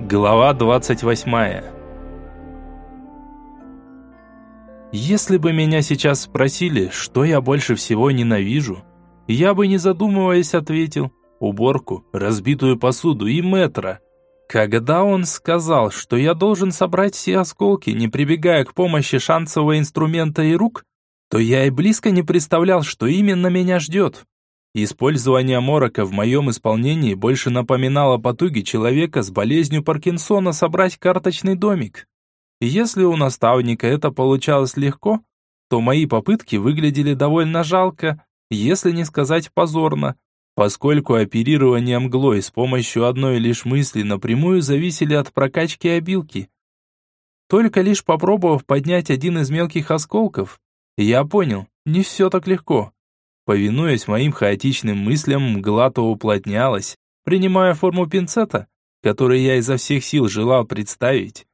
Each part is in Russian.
Глава 28 Если бы меня сейчас спросили, что я больше всего ненавижу, я бы не задумываясь ответил уборку, разбитую посуду и метро. Когда он сказал, что я должен собрать все осколки, не прибегая к помощи шансового инструмента и рук, то я и близко не представлял, что именно меня ждет. Использование морока в моем исполнении больше напоминало потуги человека с болезнью Паркинсона собрать карточный домик. Если у наставника это получалось легко, то мои попытки выглядели довольно жалко, если не сказать позорно, поскольку оперирование мглой с помощью одной лишь мысли напрямую зависели от прокачки обилки. Только лишь попробовав поднять один из мелких осколков, я понял, не все так легко. Повинуясь моим хаотичным мыслям, мгла то уплотнялась, принимая форму пинцета, который я изо всех сил желал представить,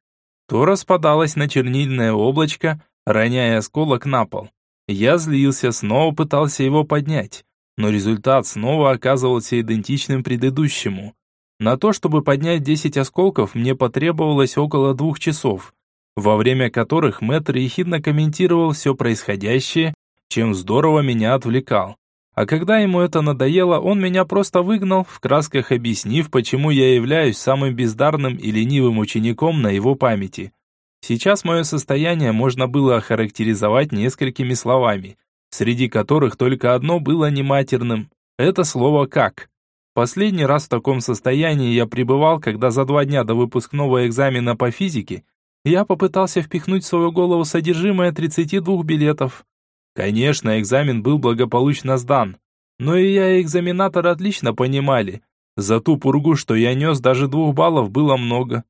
то распадалась на чернильное облачко, роняя осколок на пол. Я злился, снова пытался его поднять, но результат снова оказывался идентичным предыдущему. На то, чтобы поднять 10 осколков, мне потребовалось около двух часов, во время которых мэтр ехидно комментировал все происходящее чем здорово меня отвлекал. А когда ему это надоело, он меня просто выгнал, в красках объяснив, почему я являюсь самым бездарным и ленивым учеником на его памяти. Сейчас мое состояние можно было охарактеризовать несколькими словами, среди которых только одно было нематерным. Это слово «как». Последний раз в таком состоянии я пребывал, когда за два дня до выпускного экзамена по физике я попытался впихнуть в свою голову содержимое 32 билетов. Конечно, экзамен был благополучно сдан, но и я, и экзаменатор отлично понимали. За ту пургу, что я нес, даже двух баллов было много.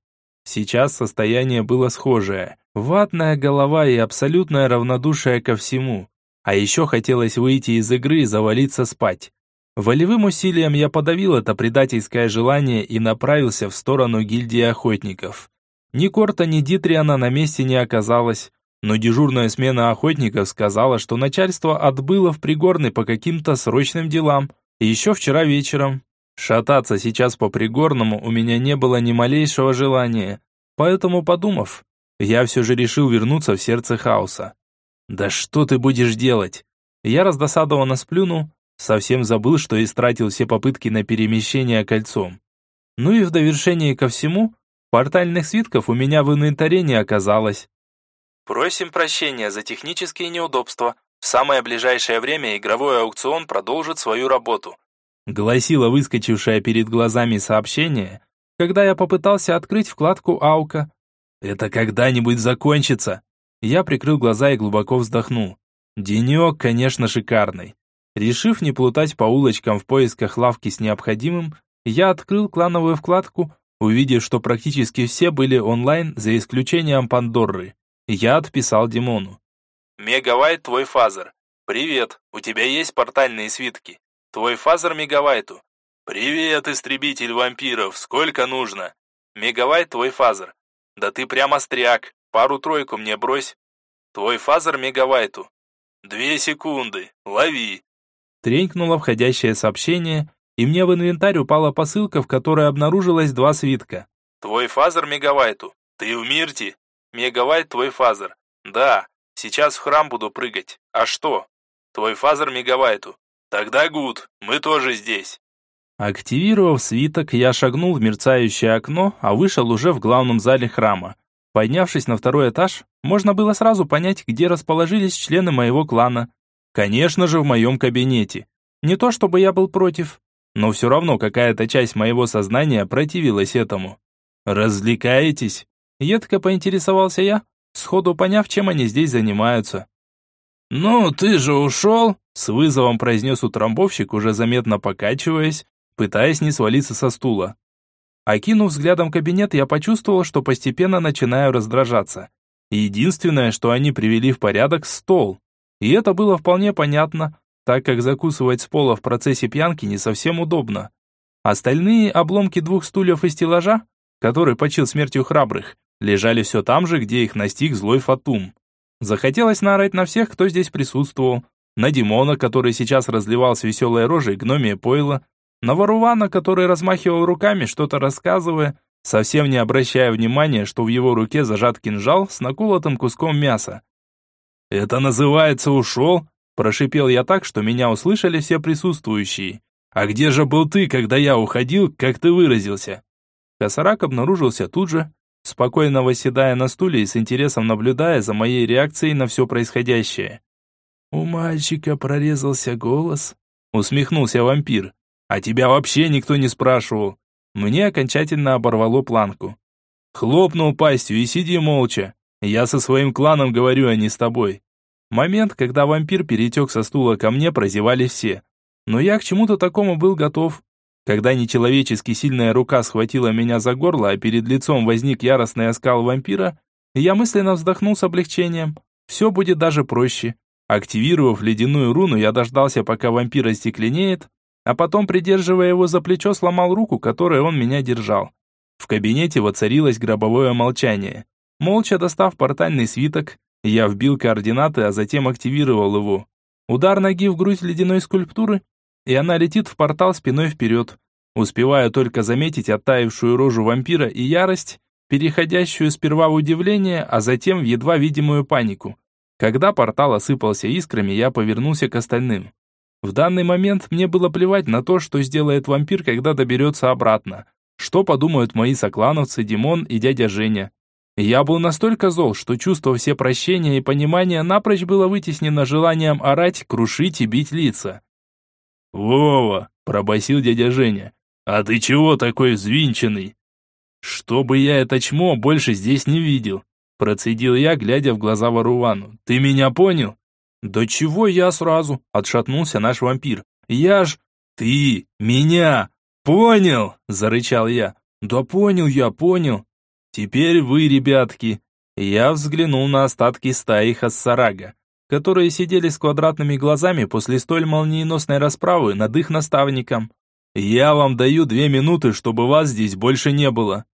Сейчас состояние было схожее. Ватная голова и абсолютное равнодушие ко всему. А еще хотелось выйти из игры и завалиться спать. Волевым усилием я подавил это предательское желание и направился в сторону гильдии охотников. Ни Корта, ни Дитриана на месте не оказалось но дежурная смена охотников сказала, что начальство отбыло в Пригорный по каким-то срочным делам, еще вчера вечером. Шататься сейчас по Пригорному у меня не было ни малейшего желания, поэтому, подумав, я все же решил вернуться в сердце хаоса. «Да что ты будешь делать?» Я раздосадованно сплюнул, совсем забыл, что истратил все попытки на перемещение кольцом. Ну и в довершение ко всему, портальных свитков у меня в инвентаре не оказалось. Просим прощения за технические неудобства. В самое ближайшее время игровой аукцион продолжит свою работу. Гласило выскочившее перед глазами сообщение, когда я попытался открыть вкладку «Аука». «Это когда-нибудь закончится!» Я прикрыл глаза и глубоко вздохнул. Денек, конечно, шикарный. Решив не плутать по улочкам в поисках лавки с необходимым, я открыл клановую вкладку, увидев, что практически все были онлайн, за исключением Пандорры. Я отписал Димону. «Мегавайт твой фазер. Привет, у тебя есть портальные свитки? Твой фазер мегавайту. Привет, истребитель вампиров, сколько нужно? Мегавайт твой фазер. Да ты прямо стряк, пару-тройку мне брось. Твой фазер мегавайту. Две секунды, лови. Тренькнуло входящее сообщение, и мне в инвентарь упала посылка, в которой обнаружилось два свитка. Твой фазер мегавайту. Ты в Мирте? Мегавайт твой фазер. Да, сейчас в храм буду прыгать. А что? Твой фазер мегавайту. Тогда good, мы тоже здесь. Активировав свиток, я шагнул в мерцающее окно, а вышел уже в главном зале храма. Поднявшись на второй этаж, можно было сразу понять, где расположились члены моего клана. Конечно же, в моем кабинете. Не то чтобы я был против, но все равно какая-то часть моего сознания противилась этому. «Развлекаетесь?» Едко поинтересовался я, сходу поняв, чем они здесь занимаются. «Ну, ты же ушел!» С вызовом произнес утрамбовщик, уже заметно покачиваясь, пытаясь не свалиться со стула. Окинув взглядом кабинет, я почувствовал, что постепенно начинаю раздражаться. Единственное, что они привели в порядок – стол. И это было вполне понятно, так как закусывать с пола в процессе пьянки не совсем удобно. Остальные обломки двух стульев и стеллажа, который почил смертью храбрых, лежали все там же, где их настиг злой Фатум. Захотелось наорать на всех, кто здесь присутствовал. На Димона, который сейчас разливал с веселой рожей гномия пойло, на Варувана, который размахивал руками, что-то рассказывая, совсем не обращая внимания, что в его руке зажат кинжал с наколотым куском мяса. «Это называется ушел?» – прошипел я так, что меня услышали все присутствующие. «А где же был ты, когда я уходил, как ты выразился?» Косарак обнаружился тут же, спокойно восседая на стуле и с интересом наблюдая за моей реакцией на все происходящее. «У мальчика прорезался голос», — усмехнулся вампир. «А тебя вообще никто не спрашивал». Мне окончательно оборвало планку. Хлопнул пастью и сиди молча. Я со своим кланом говорю, а не с тобой. Момент, когда вампир перетек со стула ко мне, прозевали все. Но я к чему-то такому был готов. Когда нечеловечески сильная рука схватила меня за горло, а перед лицом возник яростный оскал вампира, я мысленно вздохнул с облегчением. Все будет даже проще. Активировав ледяную руну, я дождался, пока вампир остекленеет, а потом, придерживая его за плечо, сломал руку, которой он меня держал. В кабинете воцарилось гробовое молчание. Молча достав портальный свиток, я вбил координаты, а затем активировал его. Удар ноги в грудь ледяной скульптуры, и она летит в портал спиной вперед. Успеваю только заметить оттаившую рожу вампира и ярость, переходящую сперва в удивление, а затем в едва видимую панику. Когда портал осыпался искрами, я повернулся к остальным. В данный момент мне было плевать на то, что сделает вампир, когда доберется обратно. Что подумают мои соклановцы Димон и дядя Женя. Я был настолько зол, что чувство все прощения и понимания напрочь было вытеснено желанием орать, крушить и бить лица. «Вова!» – пробасил дядя Женя. «А ты чего такой взвинченный?» «Чтобы я это чмо больше здесь не видел», – процедил я, глядя в глаза Варувану. «Ты меня понял?» «Да чего я сразу?» – отшатнулся наш вампир. «Я ж...» «Ты меня понял?» – зарычал я. «Да понял я, понял». «Теперь вы, ребятки». Я взглянул на остатки стаи Хассарага которые сидели с квадратными глазами после столь молниеносной расправы над их наставником. «Я вам даю две минуты, чтобы вас здесь больше не было».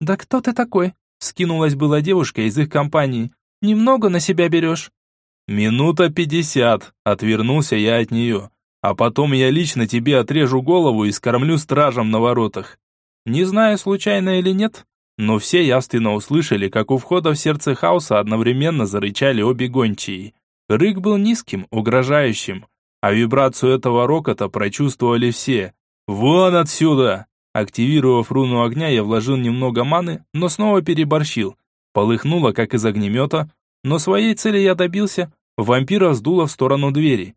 «Да кто ты такой?» — скинулась была девушка из их компании. «Немного на себя берешь». «Минута пятьдесят», — отвернулся я от нее. «А потом я лично тебе отрежу голову и скормлю стражам на воротах». Не знаю, случайно или нет, но все явственно услышали, как у входа в сердце хаоса одновременно зарычали обе гончие. Рык был низким, угрожающим, а вибрацию этого рокота прочувствовали все. «Вон отсюда!» Активировав руну огня, я вложил немного маны, но снова переборщил. Полыхнуло, как из огнемета, но своей цели я добился. Вампира сдуло в сторону двери.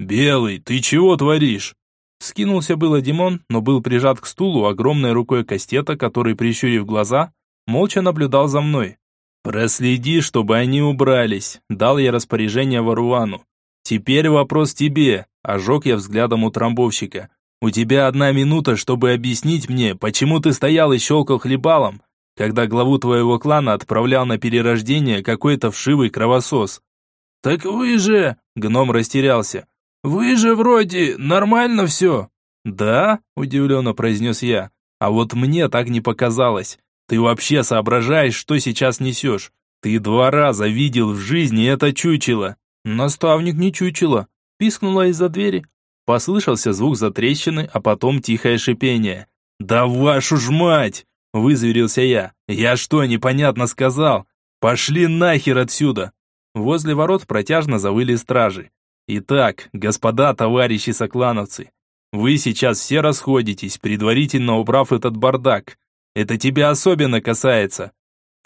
«Белый, ты чего творишь?» Скинулся было Димон, но был прижат к стулу огромной рукой Кастета, который, прищурив глаза, молча наблюдал за мной. «Проследи, чтобы они убрались», – дал я распоряжение Варуану. «Теперь вопрос тебе», – ожег я взглядом у трамбовщика. «У тебя одна минута, чтобы объяснить мне, почему ты стоял и щелкал хлебалом, когда главу твоего клана отправлял на перерождение какой-то вшивый кровосос». «Так вы же...» – гном растерялся. «Вы же вроде нормально все». «Да?» – удивленно произнес я. «А вот мне так не показалось. Ты вообще соображаешь, что сейчас несешь? Ты два раза видел в жизни это чучело». «Наставник не чучело», – пискнула из-за двери. Послышался звук затрещины, а потом тихое шипение. «Да вашу ж мать!» – вызверился я. «Я что, непонятно сказал? Пошли нахер отсюда!» Возле ворот протяжно завыли стражи. Итак, господа товарищи соклановцы, вы сейчас все расходитесь, предварительно убрав этот бардак. Это тебя особенно касается.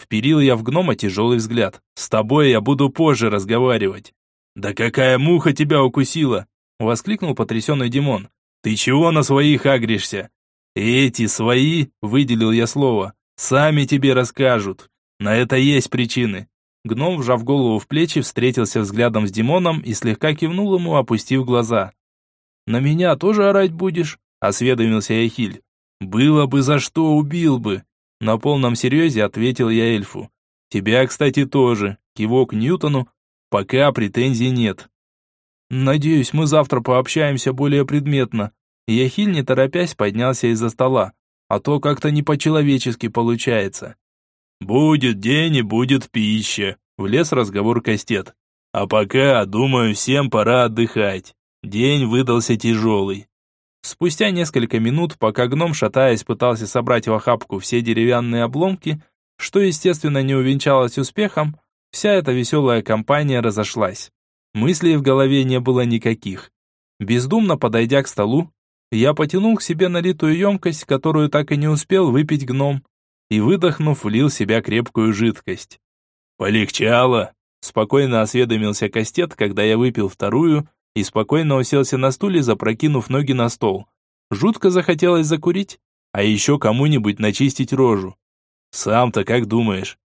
Вперил я в гнома тяжелый взгляд. С тобой я буду позже разговаривать. Да какая муха тебя укусила? Воскликнул потрясенный Димон. Ты чего на своих агришься? Эти свои, выделил я слово, сами тебе расскажут. На это есть причины. Гном, вжав голову в плечи, встретился взглядом с Димоном и слегка кивнул ему, опустив глаза. «На меня тоже орать будешь?» – осведомился Яхиль. «Было бы за что, убил бы!» На полном серьезе ответил я эльфу. «Тебя, кстати, тоже!» – кивок Ньютону. «Пока претензий нет». «Надеюсь, мы завтра пообщаемся более предметно». Яхиль, не торопясь, поднялся из-за стола. А то как-то не по-человечески получается. «Будет день и будет пища», — влез разговор Кастет. «А пока, думаю, всем пора отдыхать. День выдался тяжелый». Спустя несколько минут, пока гном, шатаясь, пытался собрать в охапку все деревянные обломки, что, естественно, не увенчалось успехом, вся эта веселая компания разошлась. Мыслей в голове не было никаких. Бездумно подойдя к столу, я потянул к себе налитую емкость, которую так и не успел выпить гном, и, выдохнув, влил в себя крепкую жидкость. «Полегчало!» – спокойно осведомился Кастет, когда я выпил вторую, и спокойно уселся на стуле, запрокинув ноги на стол. Жутко захотелось закурить, а еще кому-нибудь начистить рожу. Сам-то как думаешь?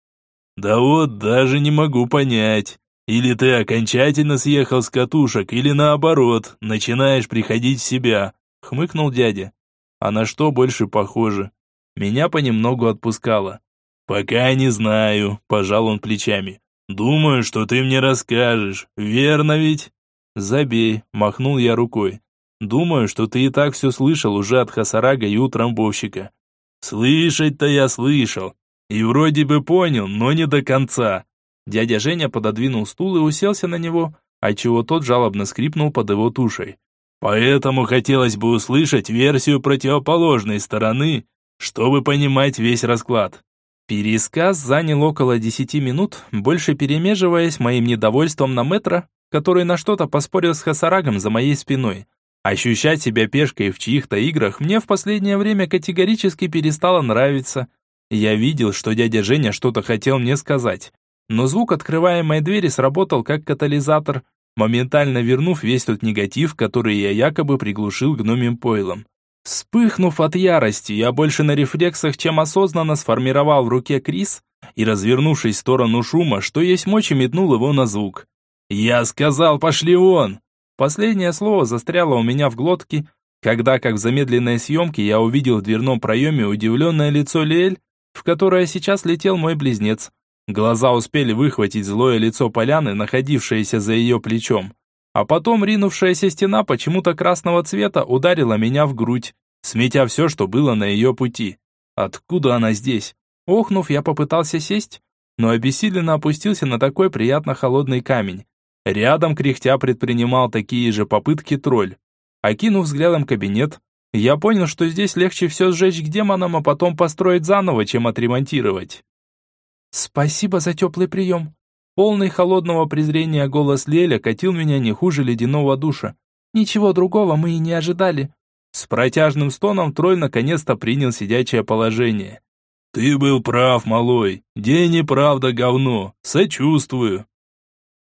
Да вот даже не могу понять. Или ты окончательно съехал с катушек, или наоборот, начинаешь приходить в себя, хмыкнул дядя. А на что больше похоже? Меня понемногу отпускало. Пока не знаю, пожал он плечами. Думаю, что ты мне расскажешь, верно ведь? Забей, махнул я рукой. Думаю, что ты и так все слышал уже от Хасарага и утрамбовщика. Слышать-то я слышал. И вроде бы понял, но не до конца. Дядя Женя пододвинул стул и уселся на него, отчего тот жалобно скрипнул под его тушей. Поэтому хотелось бы услышать версию противоположной стороны, чтобы понимать весь расклад. Пересказ занял около десяти минут, больше перемеживаясь моим недовольством на метро, который на что-то поспорил с Хасарагом за моей спиной. Ощущать себя пешкой в чьих-то играх мне в последнее время категорически перестало нравиться. Я видел, что дядя Женя что-то хотел мне сказать, но звук открываемой двери сработал как катализатор, моментально вернув весь тот негатив, который я якобы приглушил гномим пойлом. Вспыхнув от ярости, я больше на рефлексах, чем осознанно сформировал в руке Крис и, развернувшись в сторону шума, что есть мочи, метнул его на звук. «Я сказал, пошли вон!» Последнее слово застряло у меня в глотке, когда, как в замедленной съемке, я увидел в дверном проеме удивленное лицо Лиэль, в которое сейчас летел мой близнец. Глаза успели выхватить злое лицо поляны, находившееся за ее плечом. А потом ринувшаяся стена почему-то красного цвета ударила меня в грудь, сметя все, что было на ее пути. Откуда она здесь? Охнув, я попытался сесть, но обессиленно опустился на такой приятно холодный камень. Рядом кряхтя предпринимал такие же попытки тролль. Окинув взглядом кабинет, я понял, что здесь легче все сжечь к демонам, а потом построить заново, чем отремонтировать. «Спасибо за теплый прием». Полный холодного презрения голос Леля катил меня не хуже ледяного душа. «Ничего другого мы и не ожидали». С протяжным стоном тролль наконец-то принял сидячее положение. «Ты был прав, малой. День и правда говно. Сочувствую».